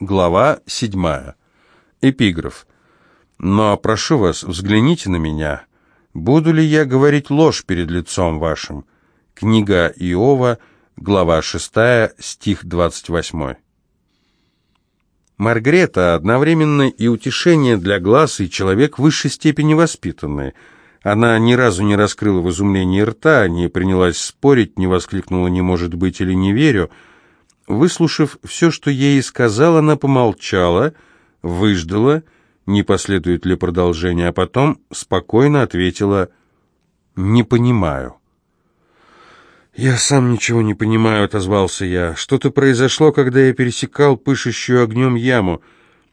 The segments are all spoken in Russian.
Глава 7. Эпиграф. «Но, прошу вас, взгляните на меня. Буду ли я говорить ложь перед лицом вашим?» Книга Иова, глава 6, стих 28. Маргарета одновременно и утешение для глаз, и человек в высшей степени воспитанный. Она ни разу не раскрыла в изумлении рта, не принялась спорить, не воскликнула «не может быть» или «не верю», Выслушав все, что ей сказал, она помолчала, выждала, не последует ли продолжение, а потом спокойно ответила «Не понимаю». «Я сам ничего не понимаю», — отозвался я. «Что-то произошло, когда я пересекал пышущую огнем яму.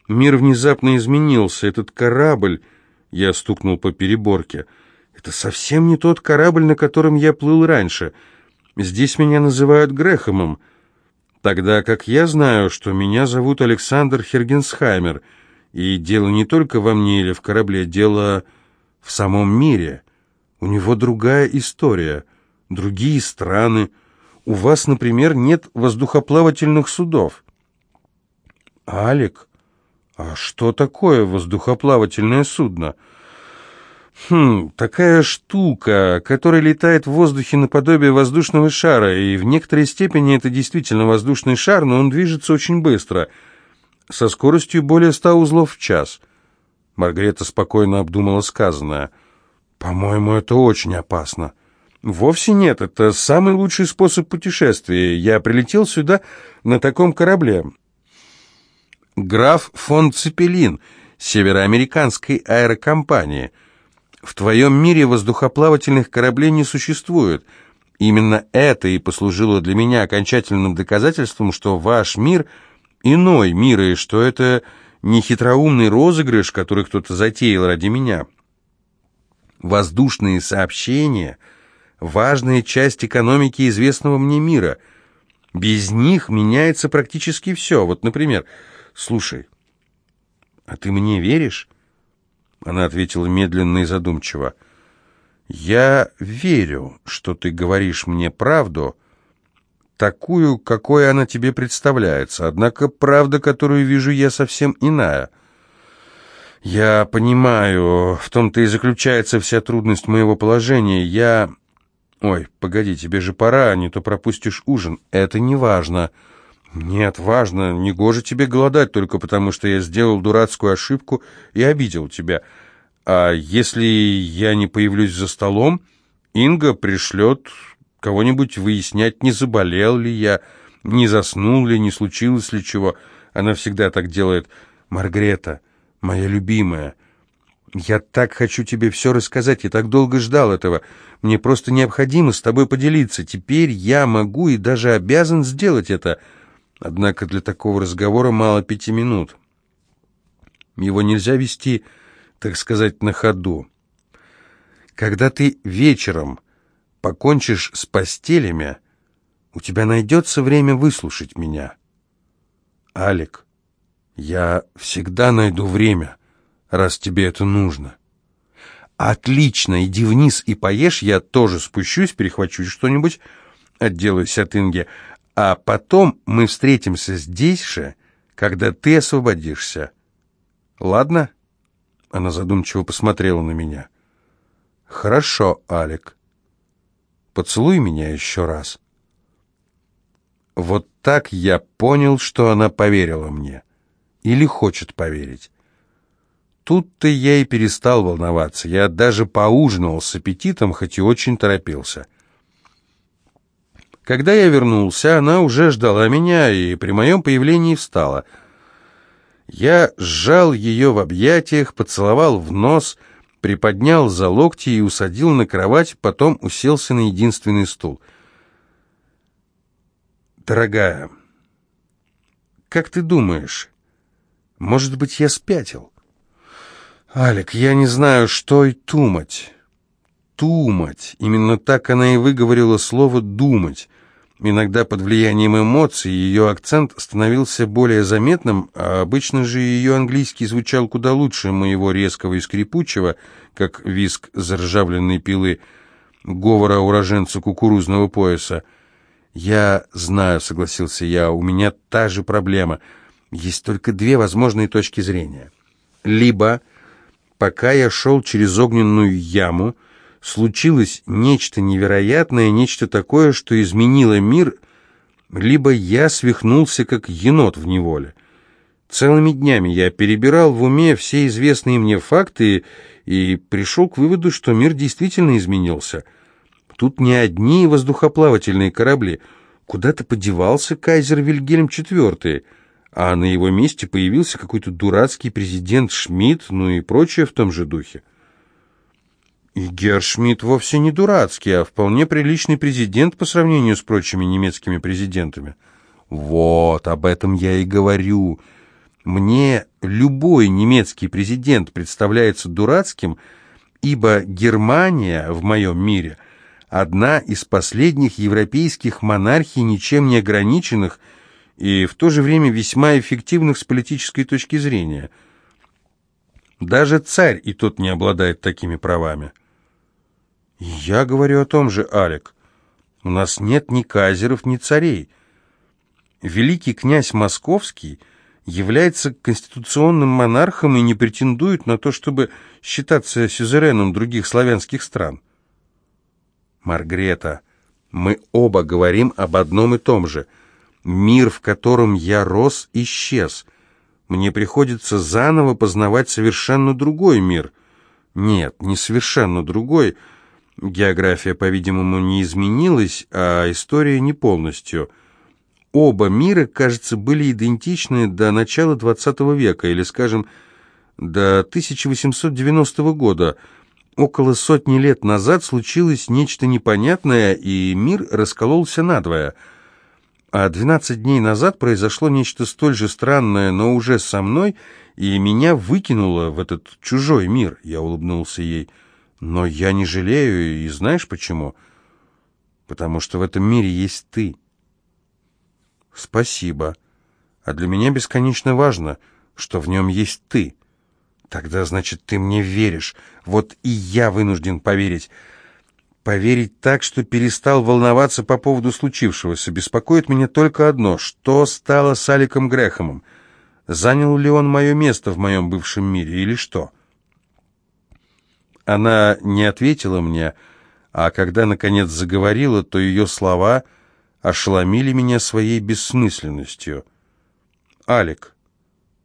Мир внезапно изменился. Этот корабль...» — я стукнул по переборке. «Это совсем не тот корабль, на котором я плыл раньше. Здесь меня называют Грехомом» тогда как я знаю, что меня зовут Александр Хергенсхаймер, и дело не только во мне или в корабле, дело в самом мире. У него другая история, другие страны. У вас, например, нет воздухоплавательных судов. Алик, а что такое воздухоплавательное судно?» Хм, такая штука, которая летает в воздухе наподобие воздушного шара, и в некоторой степени это действительно воздушный шар, но он движется очень быстро, со скоростью более ста узлов в час. Маргарета спокойно обдумала сказанное. «По-моему, это очень опасно». «Вовсе нет, это самый лучший способ путешествия. Я прилетел сюда на таком корабле». «Граф фон Цепелин, североамериканской аэрокомпании». В твоем мире воздухоплавательных кораблей не существует. Именно это и послужило для меня окончательным доказательством, что ваш мир иной мир, и что это не хитроумный розыгрыш, который кто-то затеял ради меня. Воздушные сообщения – важная часть экономики известного мне мира. Без них меняется практически все. Вот, например, слушай, а ты мне веришь? Она ответила медленно и задумчиво. «Я верю, что ты говоришь мне правду, такую, какой она тебе представляется, однако правда, которую вижу я, совсем иная». «Я понимаю, в том-то и заключается вся трудность моего положения. Я...» «Ой, погоди, тебе же пора, а не то пропустишь ужин. Это не важно». «Нет, важно, негоже тебе голодать только потому, что я сделал дурацкую ошибку и обидел тебя. А если я не появлюсь за столом, Инга пришлет кого-нибудь выяснять, не заболел ли я, не заснул ли, не случилось ли чего. Она всегда так делает. Маргрета, моя любимая, я так хочу тебе все рассказать, я так долго ждал этого. Мне просто необходимо с тобой поделиться. Теперь я могу и даже обязан сделать это». Однако для такого разговора мало пяти минут. Его нельзя вести, так сказать, на ходу. Когда ты вечером покончишь с постелями, у тебя найдется время выслушать меня. Алик, я всегда найду время, раз тебе это нужно. Отлично, иди вниз и поешь, я тоже спущусь, перехвачу что-нибудь, отделаюсь от Инги, а потом мы встретимся здесь же, когда ты освободишься. Ладно?» Она задумчиво посмотрела на меня. «Хорошо, Алик. Поцелуй меня еще раз». Вот так я понял, что она поверила мне. Или хочет поверить. Тут-то я и перестал волноваться. Я даже поужинал с аппетитом, хоть и очень торопился. Когда я вернулся, она уже ждала меня и при моем появлении встала. Я сжал ее в объятиях, поцеловал в нос, приподнял за локти и усадил на кровать, потом уселся на единственный стул. «Дорогая, как ты думаешь, может быть, я спятил?» «Алик, я не знаю, что и думать». «Думать». Именно так она и выговорила слово «думать». Иногда под влиянием эмоций ее акцент становился более заметным, а обычно же ее английский звучал куда лучше моего резкого и скрипучего, как виск заржавленной пилы, говора уроженца кукурузного пояса. «Я знаю», — согласился я, — «у меня та же проблема. Есть только две возможные точки зрения. Либо, пока я шел через огненную яму, случилось нечто невероятное, нечто такое, что изменило мир, либо я свихнулся, как енот в неволе. Целыми днями я перебирал в уме все известные мне факты и пришел к выводу, что мир действительно изменился. Тут не одни воздухоплавательные корабли. Куда-то подевался кайзер Вильгельм IV, а на его месте появился какой-то дурацкий президент Шмидт, ну и прочее в том же духе. И Гершмидт вовсе не дурацкий, а вполне приличный президент по сравнению с прочими немецкими президентами. Вот, об этом я и говорю. Мне любой немецкий президент представляется дурацким, ибо Германия в моем мире одна из последних европейских монархий, ничем не ограниченных и в то же время весьма эффективных с политической точки зрения. Даже царь и тот не обладает такими правами. Я говорю о том же, Алек. У нас нет ни кайзеров, ни царей. Великий князь Московский – является конституционным монархом и не претендует на то, чтобы считаться сюзереном других славянских стран. Маргрета, мы оба говорим об одном и том же. Мир, в котором я рос, исчез. Мне приходится заново познавать совершенно другой мир. Нет, не совершенно другой. География, по-видимому, не изменилась, а история не полностью – Оба мира, кажется, были идентичны до начала XX века, или, скажем, до 1890 года. Около сотни лет назад случилось нечто непонятное, и мир раскололся надвое. А 12 дней назад произошло нечто столь же странное, но уже со мной, и меня выкинуло в этот чужой мир, я улыбнулся ей. Но я не жалею, и знаешь почему? Потому что в этом мире есть ты. «Спасибо. А для меня бесконечно важно, что в нем есть ты. Тогда, значит, ты мне веришь. Вот и я вынужден поверить. Поверить так, что перестал волноваться по поводу случившегося. Беспокоит меня только одно. Что стало с Аликом Грэхэмом? Занял ли он мое место в моем бывшем мире или что?» Она не ответила мне, а когда, наконец, заговорила, то ее слова ошеломили меня своей бессмысленностью. «Алик,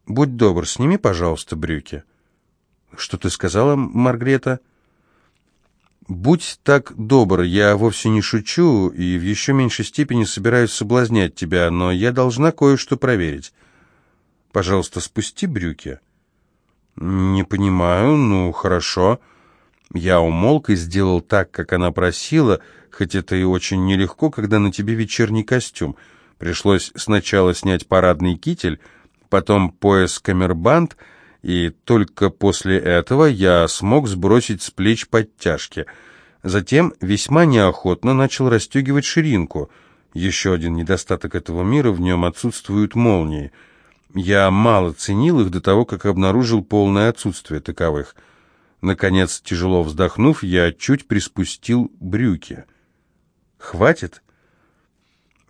будь добр, сними, пожалуйста, брюки». «Что ты сказала, Маргрета?» «Будь так добр, я вовсе не шучу и в еще меньшей степени собираюсь соблазнять тебя, но я должна кое-что проверить. Пожалуйста, спусти брюки». «Не понимаю, ну, хорошо». Я умолк и сделал так, как она просила, хоть это и очень нелегко, когда на тебе вечерний костюм. Пришлось сначала снять парадный китель, потом пояс-камербанд, и только после этого я смог сбросить с плеч подтяжки. Затем весьма неохотно начал расстегивать ширинку. Еще один недостаток этого мира, в нем отсутствуют молнии. Я мало ценил их до того, как обнаружил полное отсутствие таковых – Наконец, тяжело вздохнув, я чуть приспустил брюки. «Хватит?»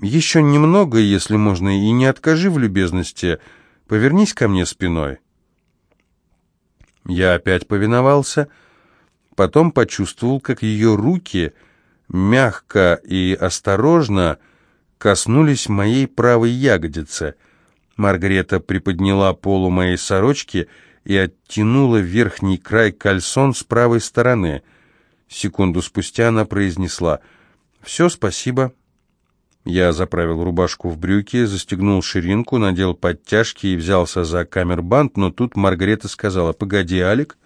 «Еще немного, если можно, и не откажи в любезности. Повернись ко мне спиной». Я опять повиновался, потом почувствовал, как ее руки мягко и осторожно коснулись моей правой ягодицы. Маргарета приподняла полу моей сорочки и оттянула верхний край кальсон с правой стороны. Секунду спустя она произнесла «Все, спасибо». Я заправил рубашку в брюки, застегнул ширинку, надел подтяжки и взялся за камербанд, но тут Маргарета сказала «Погоди, Алик».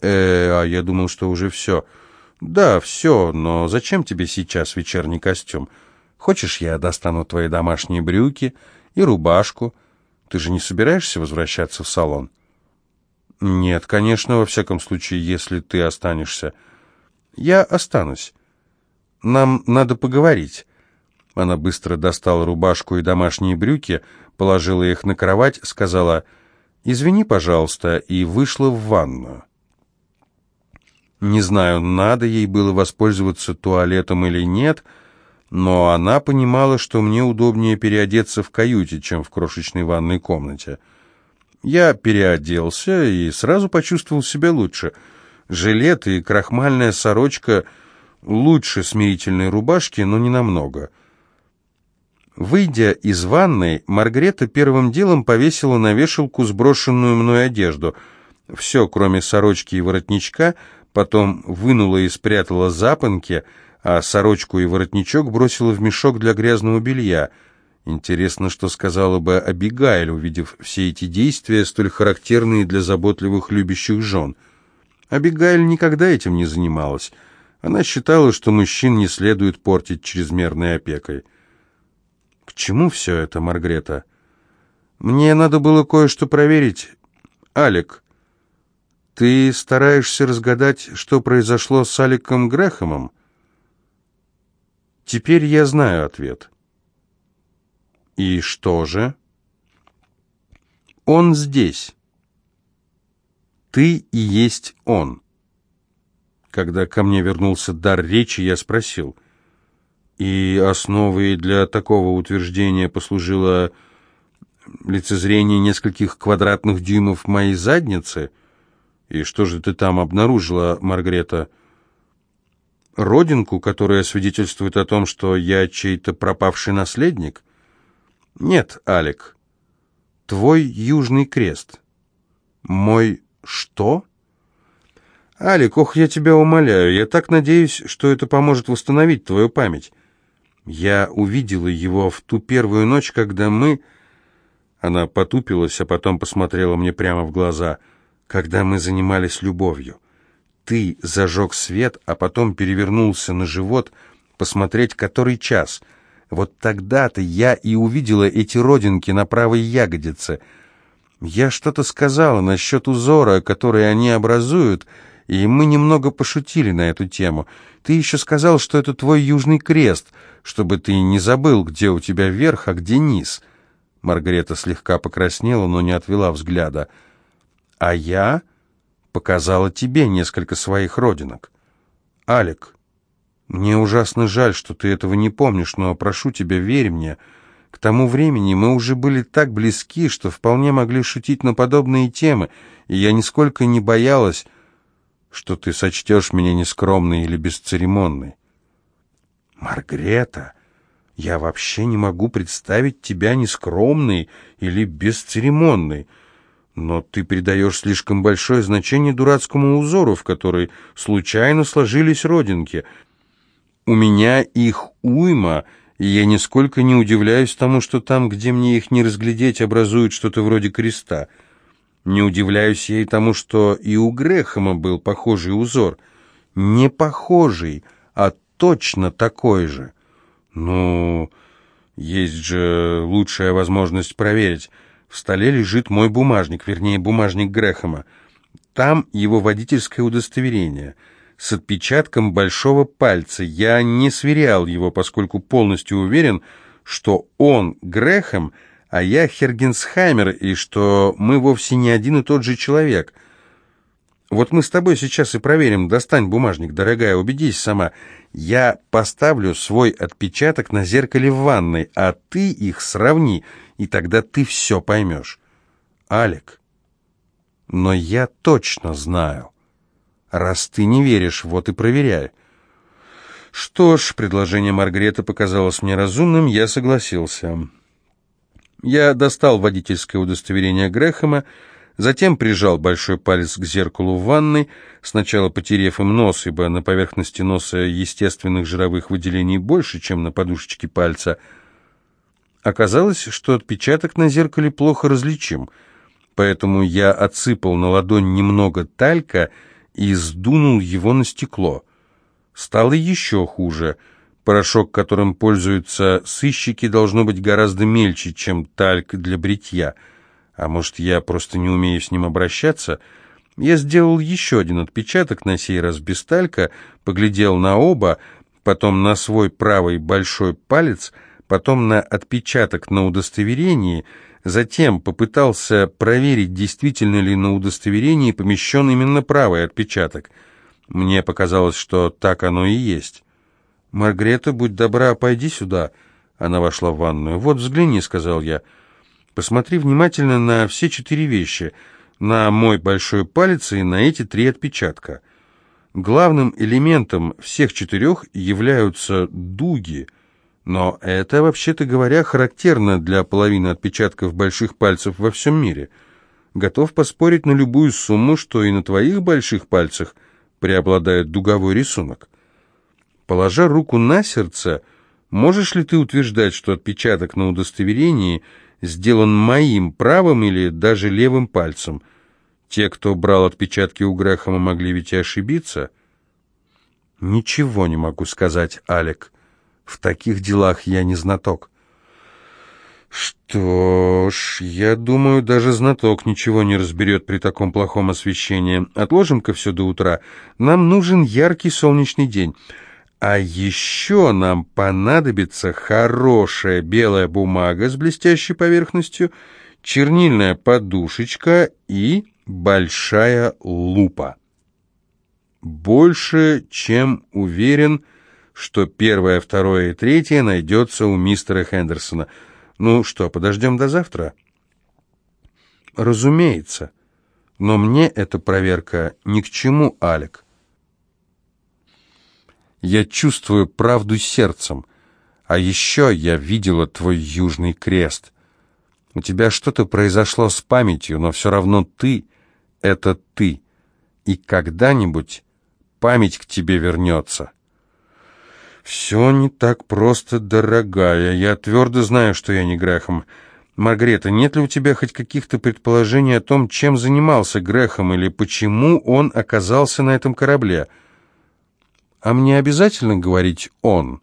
«Э, а я думал, что уже все». «Да, все, но зачем тебе сейчас вечерний костюм? Хочешь, я достану твои домашние брюки и рубашку? Ты же не собираешься возвращаться в салон?» «Нет, конечно, во всяком случае, если ты останешься. Я останусь. Нам надо поговорить». Она быстро достала рубашку и домашние брюки, положила их на кровать, сказала «Извини, пожалуйста», и вышла в ванную. Не знаю, надо ей было воспользоваться туалетом или нет, но она понимала, что мне удобнее переодеться в каюте, чем в крошечной ванной комнате. Я переоделся и сразу почувствовал себя лучше. Жилет и крахмальная сорочка лучше смирительной рубашки, но не намного. Выйдя из ванной, Маргрета первым делом повесила на вешалку сброшенную мной одежду. Все, кроме сорочки и воротничка, потом вынула и спрятала запонки — а сорочку и воротничок бросила в мешок для грязного белья. Интересно, что сказала бы Абигайль, увидев все эти действия, столь характерные для заботливых любящих жен. Абигайль никогда этим не занималась. Она считала, что мужчин не следует портить чрезмерной опекой. «К чему все это, Маргрета?» «Мне надо было кое-что проверить. Алик, ты стараешься разгадать, что произошло с Аликом Грэхэмом?» Теперь я знаю ответ. И что же? Он здесь. Ты и есть он. Когда ко мне вернулся дар речи, я спросил. И основой для такого утверждения послужило лицезрение нескольких квадратных дюймов моей задницы? И что же ты там обнаружила, Маргрета? — родинку, которая свидетельствует о том, что я чей-то пропавший наследник? Нет, Алик. Твой южный крест. Мой что? Алик, ох, я тебя умоляю, я так надеюсь, что это поможет восстановить твою память. Я увидела его в ту первую ночь, когда мы... Она потупилась, а потом посмотрела мне прямо в глаза, когда мы занимались любовью ты зажег свет, а потом перевернулся на живот, посмотреть, который час. Вот тогда-то я и увидела эти родинки на правой ягодице. Я что-то сказала насчет узора, который они образуют, и мы немного пошутили на эту тему. Ты еще сказал, что это твой южный крест, чтобы ты не забыл, где у тебя верх, а где низ. Маргарета слегка покраснела, но не отвела взгляда. А я показала тебе несколько своих родинок. Алик, мне ужасно жаль, что ты этого не помнишь, но прошу тебя, верь мне. К тому времени мы уже были так близки, что вполне могли шутить на подобные темы, и я нисколько не боялась, что ты сочтешь меня нескромной или бесцеремонной. Маргрета, я вообще не могу представить тебя нескромной или бесцеремонной. Но ты придаешь слишком большое значение дурацкому узору, в который случайно сложились родинки. У меня их уйма, и я нисколько не удивляюсь тому, что там, где мне их не разглядеть, образуют что-то вроде креста. Не удивляюсь я и тому, что и у Грехема был похожий узор. Не похожий, а точно такой же. Ну, есть же лучшая возможность проверить. В столе лежит мой бумажник, вернее, бумажник Грэхэма. Там его водительское удостоверение с отпечатком большого пальца. Я не сверял его, поскольку полностью уверен, что он Грэхэм, а я Хергенсхаймер, и что мы вовсе не один и тот же человек. Вот мы с тобой сейчас и проверим. Достань бумажник, дорогая, убедись сама. Я поставлю свой отпечаток на зеркале в ванной, а ты их сравни — и тогда ты все поймешь. Алик, но я точно знаю. Раз ты не веришь, вот и проверяй. Что ж, предложение Маргареты показалось мне разумным, я согласился. Я достал водительское удостоверение Грэхэма, затем прижал большой палец к зеркалу в ванной, сначала потерев им нос, ибо на поверхности носа естественных жировых выделений больше, чем на подушечке пальца — Оказалось, что отпечаток на зеркале плохо различим, поэтому я отсыпал на ладонь немного талька и сдунул его на стекло. Стало еще хуже. Порошок, которым пользуются сыщики, должно быть гораздо мельче, чем тальк для бритья. А может, я просто не умею с ним обращаться? Я сделал еще один отпечаток, на сей раз без талька, поглядел на оба, потом на свой правый большой палец — потом на отпечаток на удостоверении, затем попытался проверить, действительно ли на удостоверении помещен именно правый отпечаток. Мне показалось, что так оно и есть. «Маргрета, будь добра, пойди сюда». Она вошла в ванную. «Вот, взгляни», — сказал я. «Посмотри внимательно на все четыре вещи. На мой большой палец и на эти три отпечатка. Главным элементом всех четырех являются дуги, но это, вообще-то говоря, характерно для половины отпечатков больших пальцев во всем мире. Готов поспорить на любую сумму, что и на твоих больших пальцах преобладает дуговой рисунок. Положа руку на сердце, можешь ли ты утверждать, что отпечаток на удостоверении сделан моим правым или даже левым пальцем? Те, кто брал отпечатки у Грэхэма, могли ведь и ошибиться. Ничего не могу сказать, Алек. В таких делах я не знаток. Что ж, я думаю, даже знаток ничего не разберет при таком плохом освещении. Отложим-ка все до утра. Нам нужен яркий солнечный день. А еще нам понадобится хорошая белая бумага с блестящей поверхностью, чернильная подушечка и большая лупа. Больше, чем уверен, что первое, второе и третье найдется у мистера Хендерсона. Ну что, подождем до завтра? Разумеется. Но мне эта проверка ни к чему, Алек. Я чувствую правду сердцем. А еще я видела твой Южный Крест. У тебя что-то произошло с памятью, но все равно ты — это ты. И когда-нибудь память к тебе вернется. «Все не так просто, дорогая. Я твердо знаю, что я не Грехом. Маргарета, нет ли у тебя хоть каких-то предположений о том, чем занимался Грехом или почему он оказался на этом корабле?» «А мне обязательно говорить «он»?»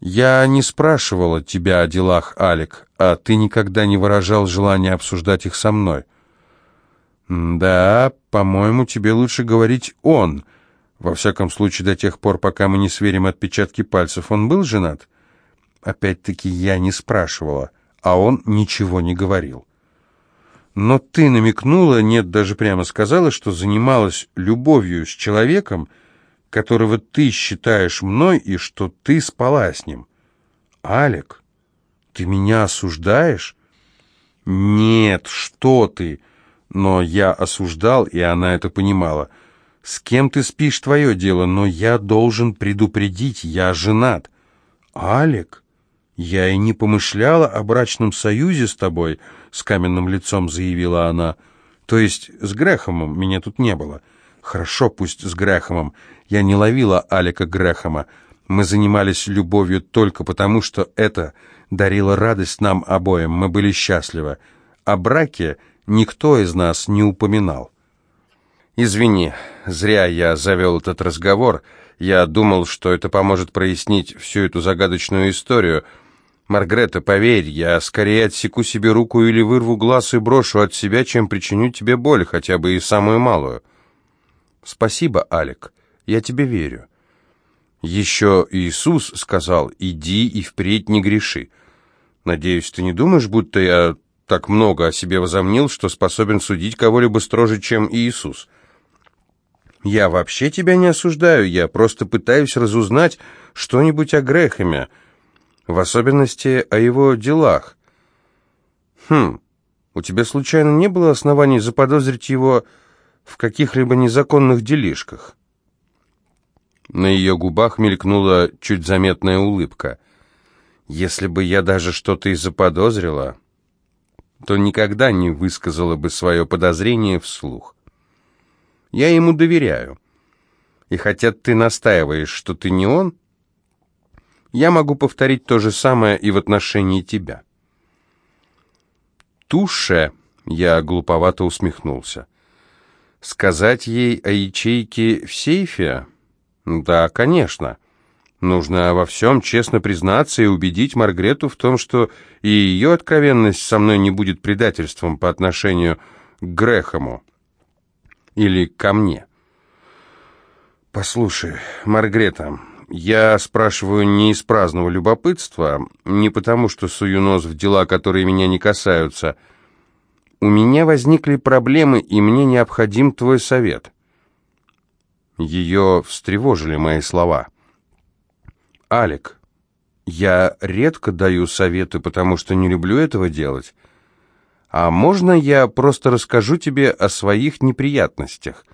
«Я не спрашивала тебя о делах, Алик, а ты никогда не выражал желания обсуждать их со мной». «Да, по-моему, тебе лучше говорить «он». Во всяком случае, до тех пор, пока мы не сверим отпечатки пальцев. Он был женат?» Опять-таки, я не спрашивала, а он ничего не говорил. «Но ты намекнула, нет, даже прямо сказала, что занималась любовью с человеком, которого ты считаешь мной, и что ты спала с ним. Алек, ты меня осуждаешь? Нет, что ты? Но я осуждал, и она это понимала. С кем ты спишь, твое дело, но я должен предупредить, я женат. Алек, я и не помышляла о брачном союзе с тобой, с каменным лицом заявила она. То есть с Грехомом меня тут не было. Хорошо, пусть с Грэхэмом. Я не ловила Алика Грэхэма. Мы занимались любовью только потому, что это дарило радость нам обоим. Мы были счастливы. О браке никто из нас не упоминал. «Извини, зря я завел этот разговор. Я думал, что это поможет прояснить всю эту загадочную историю. Маргрета, поверь, я скорее отсеку себе руку или вырву глаз и брошу от себя, чем причиню тебе боль, хотя бы и самую малую». «Спасибо, Алек, я тебе верю». Еще Иисус сказал, «Иди и впредь не греши». Надеюсь, ты не думаешь, будто я так много о себе возомнил, что способен судить кого-либо строже, чем Иисус? Я вообще тебя не осуждаю, я просто пытаюсь разузнать что-нибудь о Грехеме, в особенности о его делах. Хм, у тебя случайно не было оснований заподозрить его в каких-либо незаконных делишках. На ее губах мелькнула чуть заметная улыбка. «Если бы я даже что-то и заподозрила, то никогда не высказала бы свое подозрение вслух. Я ему доверяю. И хотя ты настаиваешь, что ты не он, я могу повторить то же самое и в отношении тебя». «Туше!» — я глуповато усмехнулся. Сказать ей о ячейке в сейфе? Да, конечно. Нужно во всем честно признаться и убедить Маргрету в том, что и ее откровенность со мной не будет предательством по отношению к Грехому или ко мне. Послушай, Маргрета, я спрашиваю не из праздного любопытства, не потому что сую нос в дела, которые меня не касаются, — у меня возникли проблемы, и мне необходим твой совет». Ее встревожили мои слова. Алик, я редко даю советы, потому что не люблю этого делать. А можно я просто расскажу тебе о своих неприятностях?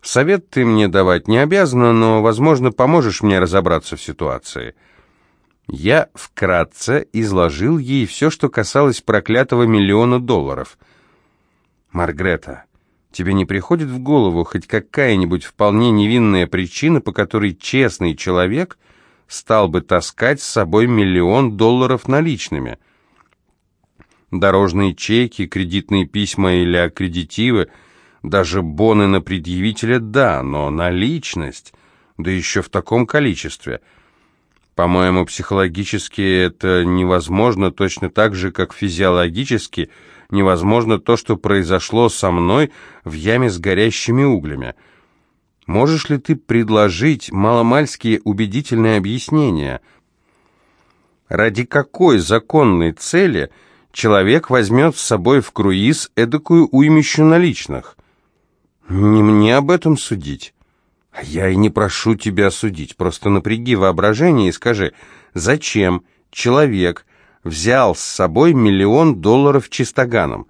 Совет ты мне давать не обязана, но, возможно, поможешь мне разобраться в ситуации. Я вкратце изложил ей все, что касалось проклятого миллиона долларов. Маргрета, тебе не приходит в голову хоть какая-нибудь вполне невинная причина, по которой честный человек стал бы таскать с собой миллион долларов наличными? Дорожные чеки, кредитные письма или аккредитивы – даже боны на предъявителя – да, но наличность, да еще в таком количестве. По-моему, психологически это невозможно точно так же, как физиологически невозможно то, что произошло со мной в яме с горящими углями. Можешь ли ты предложить маломальские убедительные объяснения? Ради какой законной цели человек возьмет с собой в круиз эдакую уймищу наличных? Не мне об этом судить. Я и не прошу тебя судить, просто напряги воображение и скажи, зачем человек взял с собой миллион долларов чистоганом?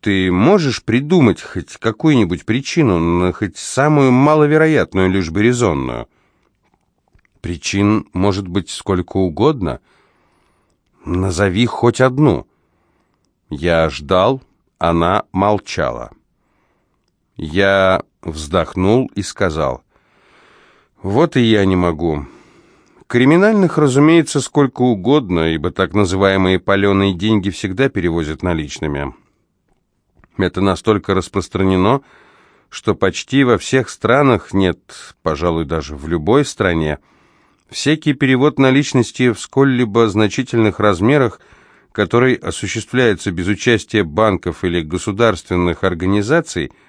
Ты можешь придумать хоть какую-нибудь причину, хоть самую маловероятную, лишь бы резонную? Причин может быть сколько угодно. Назови хоть одну. Я ждал, она молчала. Я вздохнул и сказал, «Вот и я не могу. Криминальных, разумеется, сколько угодно, ибо так называемые паленые деньги всегда перевозят наличными. Это настолько распространено, что почти во всех странах, нет, пожалуй, даже в любой стране, всякий перевод наличности в сколь-либо значительных размерах, который осуществляется без участия банков или государственных организаций –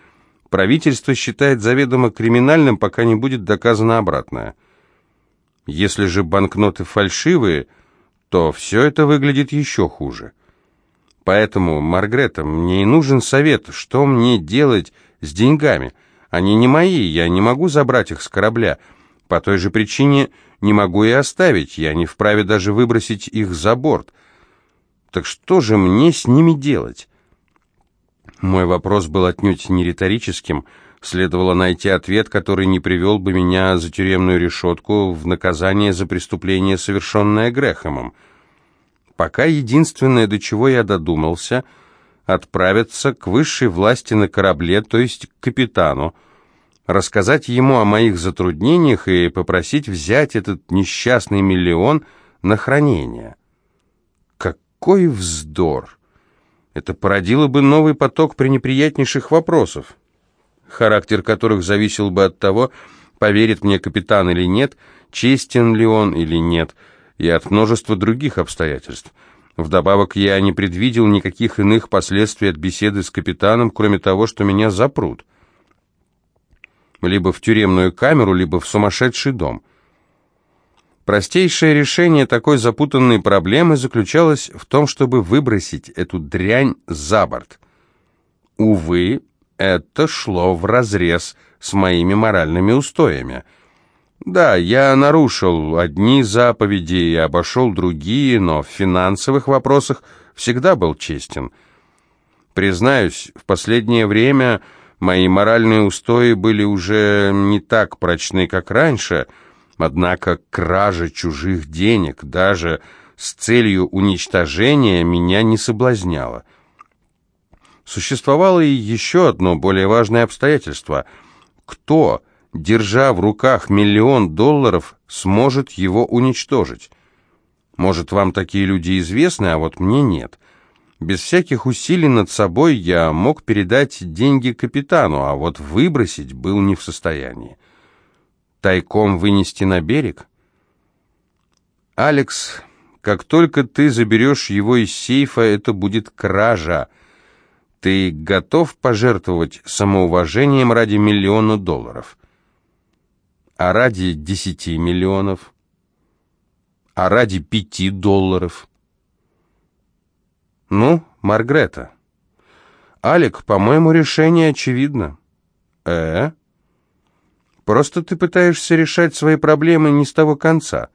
правительство считает заведомо криминальным, пока не будет доказано обратное. Если же банкноты фальшивые, то все это выглядит еще хуже. Поэтому, Маргрета, мне и нужен совет, что мне делать с деньгами. Они не мои, я не могу забрать их с корабля. По той же причине не могу и оставить, я не вправе даже выбросить их за борт. Так что же мне с ними делать? Мой вопрос был отнюдь не риторическим. Следовало найти ответ, который не привел бы меня за тюремную решетку в наказание за преступление, совершенное Грехомом. Пока единственное, до чего я додумался, отправиться к высшей власти на корабле, то есть к капитану, рассказать ему о моих затруднениях и попросить взять этот несчастный миллион на хранение. Какой вздор! Это породило бы новый поток пренеприятнейших вопросов, характер которых зависел бы от того, поверит мне капитан или нет, честен ли он или нет, и от множества других обстоятельств. Вдобавок я не предвидел никаких иных последствий от беседы с капитаном, кроме того, что меня запрут. Либо в тюремную камеру, либо в сумасшедший дом. Простейшее решение такой запутанной проблемы заключалось в том, чтобы выбросить эту дрянь за борт. Увы, это шло вразрез с моими моральными устоями. Да, я нарушил одни заповеди и обошел другие, но в финансовых вопросах всегда был честен. Признаюсь, в последнее время мои моральные устои были уже не так прочны, как раньше — Однако кража чужих денег даже с целью уничтожения меня не соблазняла. Существовало и еще одно более важное обстоятельство. Кто, держа в руках миллион долларов, сможет его уничтожить? Может, вам такие люди известны, а вот мне нет. Без всяких усилий над собой я мог передать деньги капитану, а вот выбросить был не в состоянии тайком вынести на берег? Алекс, как только ты заберешь его из сейфа, это будет кража. Ты готов пожертвовать самоуважением ради миллиона долларов? А ради десяти миллионов? А ради пяти долларов? Ну, Маргрета. Алек, по-моему, решение очевидно. Э? Просто ты пытаешься решать свои проблемы не с того конца.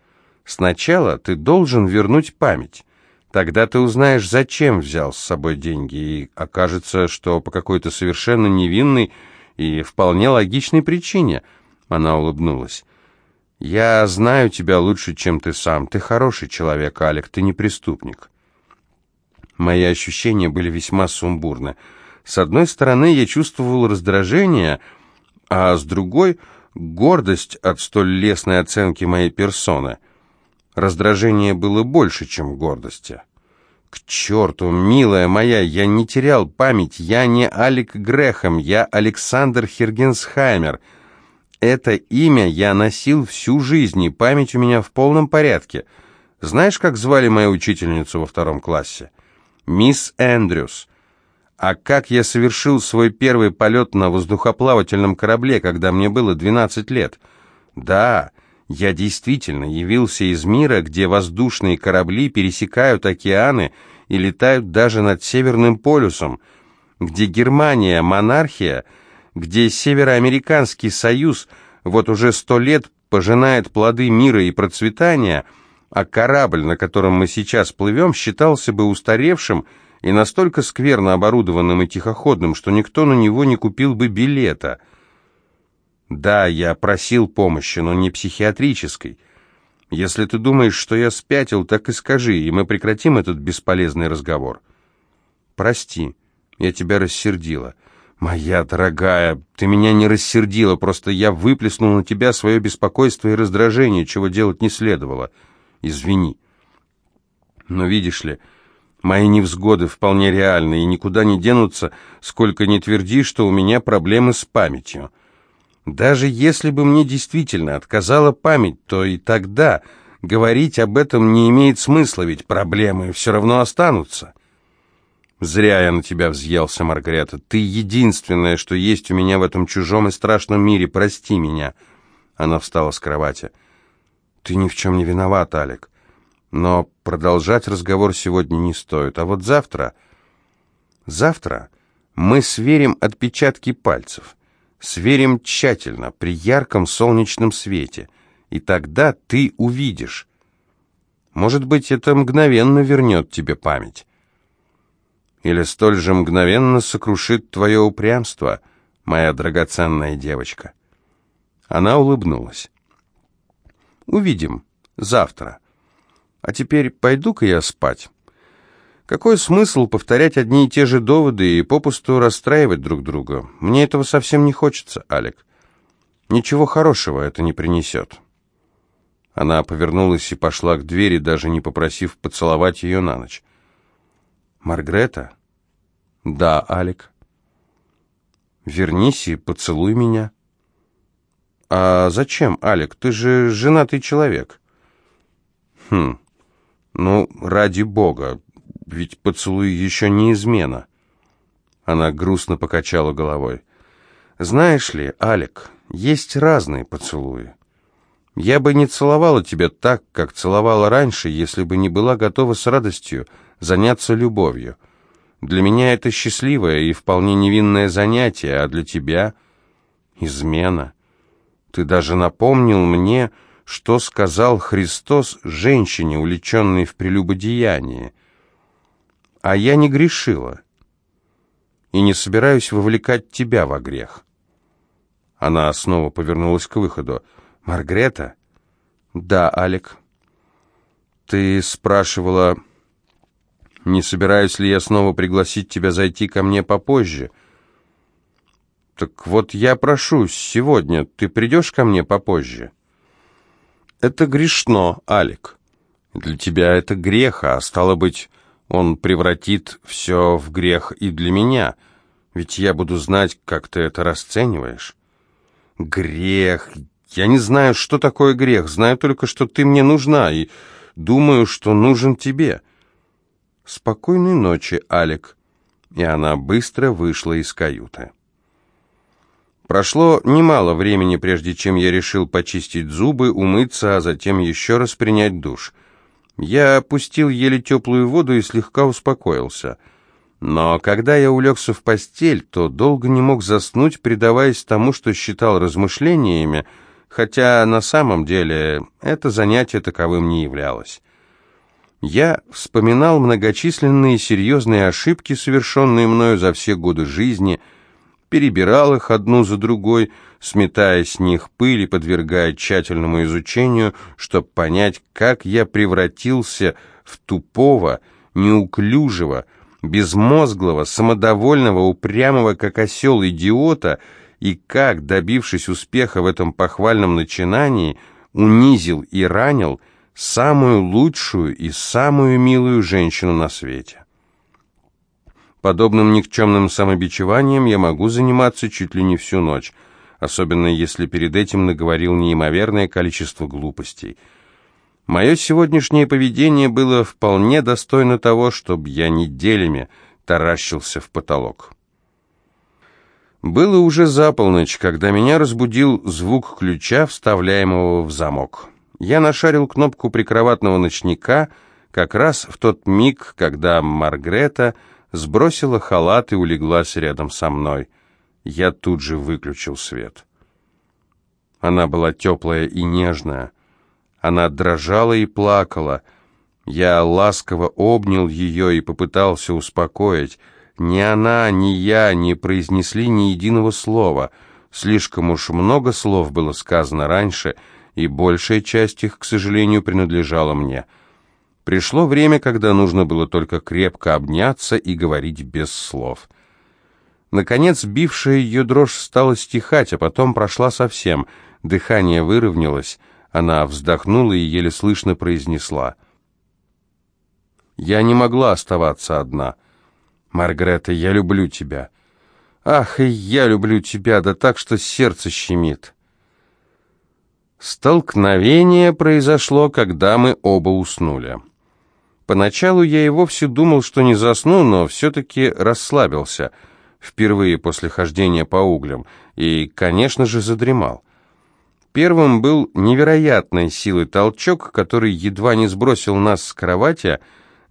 Сначала ты должен вернуть память. Тогда ты узнаешь, зачем взял с собой деньги, и окажется, что по какой-то совершенно невинной и вполне логичной причине. Она улыбнулась. «Я знаю тебя лучше, чем ты сам. Ты хороший человек, Алек, ты не преступник». Мои ощущения были весьма сумбурны. С одной стороны, я чувствовал раздражение, а с другой — гордость от столь лестной оценки моей персоны. Раздражение было больше, чем гордости. К черту, милая моя, я не терял память, я не Алек Грехом, я Александр Хергенсхаймер — это имя я носил всю жизнь, и память у меня в полном порядке. Знаешь, как звали мою учительницу во втором классе? Мисс Эндрюс. А как я совершил свой первый полет на воздухоплавательном корабле, когда мне было 12 лет? Да, я действительно явился из мира, где воздушные корабли пересекают океаны и летают даже над Северным полюсом, где Германия, монархия — где Североамериканский союз вот уже сто лет пожинает плоды мира и процветания, а корабль, на котором мы сейчас плывем, считался бы устаревшим и настолько скверно оборудованным и тихоходным, что никто на него не купил бы билета. Да, я просил помощи, но не психиатрической. Если ты думаешь, что я спятил, так и скажи, и мы прекратим этот бесполезный разговор. Прости, я тебя рассердила. «Моя дорогая, ты меня не рассердила, просто я выплеснул на тебя свое беспокойство и раздражение, чего делать не следовало. Извини. Но видишь ли, мои невзгоды вполне реальны и никуда не денутся, сколько не тверди, что у меня проблемы с памятью. Даже если бы мне действительно отказала память, то и тогда говорить об этом не имеет смысла, ведь проблемы все равно останутся». «Зря я на тебя взъелся, Маргарета. Ты единственное, что есть у меня в этом чужом и страшном мире. Прости меня». Она встала с кровати. «Ты ни в чем не виноват, Алик. Но продолжать разговор сегодня не стоит. А вот завтра... Завтра мы сверим отпечатки пальцев. Сверим тщательно, при ярком солнечном свете. И тогда ты увидишь. Может быть, это мгновенно вернет тебе память» или столь же мгновенно сокрушит твое упрямство, моя драгоценная девочка». Она улыбнулась. «Увидим. Завтра. А теперь пойду-ка я спать. Какой смысл повторять одни и те же доводы и попусту расстраивать друг друга? Мне этого совсем не хочется, Алек. Ничего хорошего это не принесет». Она повернулась и пошла к двери, даже не попросив поцеловать ее на ночь. Маргрета? Да, Алик. Вернись и поцелуй меня. А зачем, Алик? Ты же женатый человек. Хм. Ну, ради бога, ведь поцелуй еще не измена. Она грустно покачала головой. Знаешь ли, Алик, есть разные поцелуи. Я бы не целовала тебя так, как целовала раньше, если бы не была готова с радостью заняться любовью. Для меня это счастливое и вполне невинное занятие, а для тебя — измена. Ты даже напомнил мне, что сказал Христос женщине, увлеченной в прелюбодеянии. А я не грешила и не собираюсь вовлекать тебя во грех. Она снова повернулась к выходу. «Маргрета?» «Да, Алек». «Ты спрашивала...» Не собираюсь ли я снова пригласить тебя зайти ко мне попозже? Так вот я прошу, сегодня ты придешь ко мне попозже? Это грешно, Алик. Для тебя это грех, а стало быть, он превратит все в грех и для меня. Ведь я буду знать, как ты это расцениваешь. Грех. Я не знаю, что такое грех. Знаю только, что ты мне нужна, и думаю, что нужен тебе. «Спокойной ночи, Алек». И она быстро вышла из каюты. Прошло немало времени, прежде чем я решил почистить зубы, умыться, а затем еще раз принять душ. Я опустил еле теплую воду и слегка успокоился. Но когда я улегся в постель, то долго не мог заснуть, предаваясь тому, что считал размышлениями, хотя на самом деле это занятие таковым не являлось. Я вспоминал многочисленные серьезные ошибки, совершенные мною за все годы жизни, перебирал их одну за другой, сметая с них пыль и подвергая тщательному изучению, чтобы понять, как я превратился в тупого, неуклюжего, безмозглого, самодовольного, упрямого, как осел идиота, и как, добившись успеха в этом похвальном начинании, унизил и ранил самую лучшую и самую милую женщину на свете. Подобным никчемным самобичеванием я могу заниматься чуть ли не всю ночь, особенно если перед этим наговорил неимоверное количество глупостей – Мое сегодняшнее поведение было вполне достойно того, чтобы я неделями таращился в потолок. Было уже за полночь, когда меня разбудил звук ключа, вставляемого в замок. Я нашарил кнопку прикроватного ночника как раз в тот миг, когда Маргрета сбросила халат и улеглась рядом со мной. Я тут же выключил свет. Она была теплая и нежная, она дрожала и плакала. Я ласково обнял ее и попытался успокоить. Ни она, ни я не произнесли ни единого слова. Слишком уж много слов было сказано раньше, и большая часть их, к сожалению, принадлежала мне. Пришло время, когда нужно было только крепко обняться и говорить без слов. Наконец, бившая ее дрожь стала стихать, а потом прошла совсем. Дыхание выровнялось. Она вздохнула и еле слышно произнесла. «Я не могла оставаться одна. Маргарета, я люблю тебя. Ах, и я люблю тебя, да так, что сердце щемит». Столкновение произошло, когда мы оба уснули. Поначалу я и вовсе думал, что не засну, но все-таки расслабился, впервые после хождения по углям, и, конечно же, задремал. Первым был невероятной силы толчок, который едва не сбросил нас с кровати,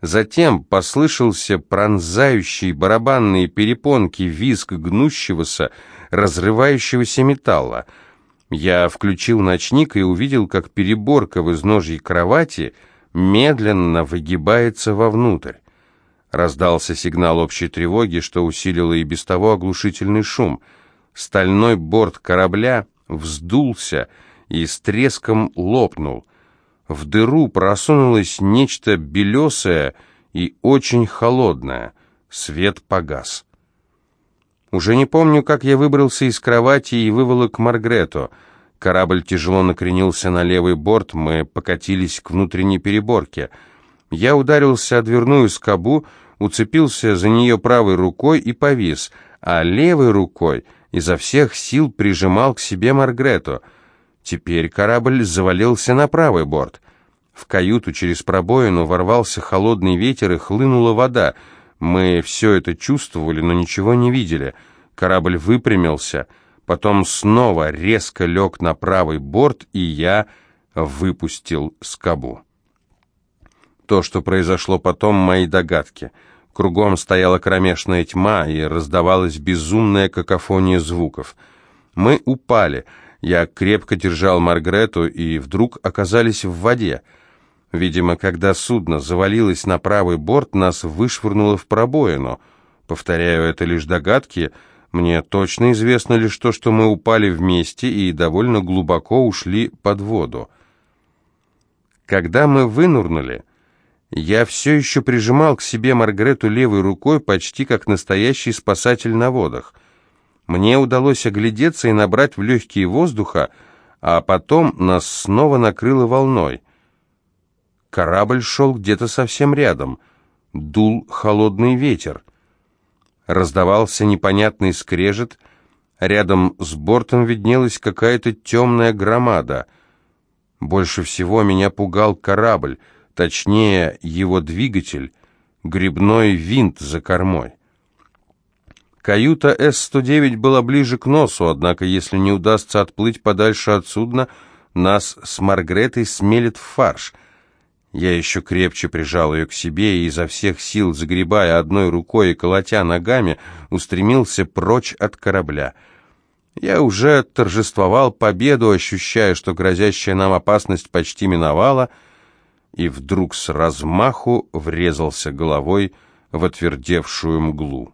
затем послышался пронзающий барабанные перепонки визг гнущегося, разрывающегося металла. Я включил ночник и увидел, как переборка в изножье кровати медленно выгибается вовнутрь. Раздался сигнал общей тревоги, что усилило и без того оглушительный шум. Стальной борт корабля вздулся и с треском лопнул. В дыру просунулось нечто белесое и очень холодное. Свет погас. Уже не помню, как я выбрался из кровати и выволок Маргрету. Корабль тяжело накренился на левый борт, мы покатились к внутренней переборке. Я ударился о дверную скобу, уцепился за нее правой рукой и повис, а левой рукой — изо всех сил прижимал к себе Маргрету. Теперь корабль завалился на правый борт. В каюту через пробоину ворвался холодный ветер и хлынула вода. Мы все это чувствовали, но ничего не видели. Корабль выпрямился, потом снова резко лег на правый борт, и я выпустил скобу. То, что произошло потом, мои догадки — Кругом стояла кромешная тьма, и раздавалась безумная какофония звуков. Мы упали. Я крепко держал Маргрету, и вдруг оказались в воде. Видимо, когда судно завалилось на правый борт, нас вышвырнуло в пробоину. Повторяю, это лишь догадки. Мне точно известно лишь то, что мы упали вместе и довольно глубоко ушли под воду. Когда мы вынурнули, я все еще прижимал к себе Маргарету левой рукой, почти как настоящий спасатель на водах. Мне удалось оглядеться и набрать в легкие воздуха, а потом нас снова накрыло волной. Корабль шел где-то совсем рядом. Дул холодный ветер. Раздавался непонятный скрежет. Рядом с бортом виднелась какая-то темная громада. Больше всего меня пугал корабль — точнее его двигатель, грибной винт за кормой. Каюта С-109 была ближе к носу, однако если не удастся отплыть подальше от судна, нас с Маргретой смелит в фарш. Я еще крепче прижал ее к себе и изо всех сил, загребая одной рукой и колотя ногами, устремился прочь от корабля. Я уже торжествовал победу, ощущая, что грозящая нам опасность почти миновала, и вдруг с размаху врезался головой в отвердевшую мглу.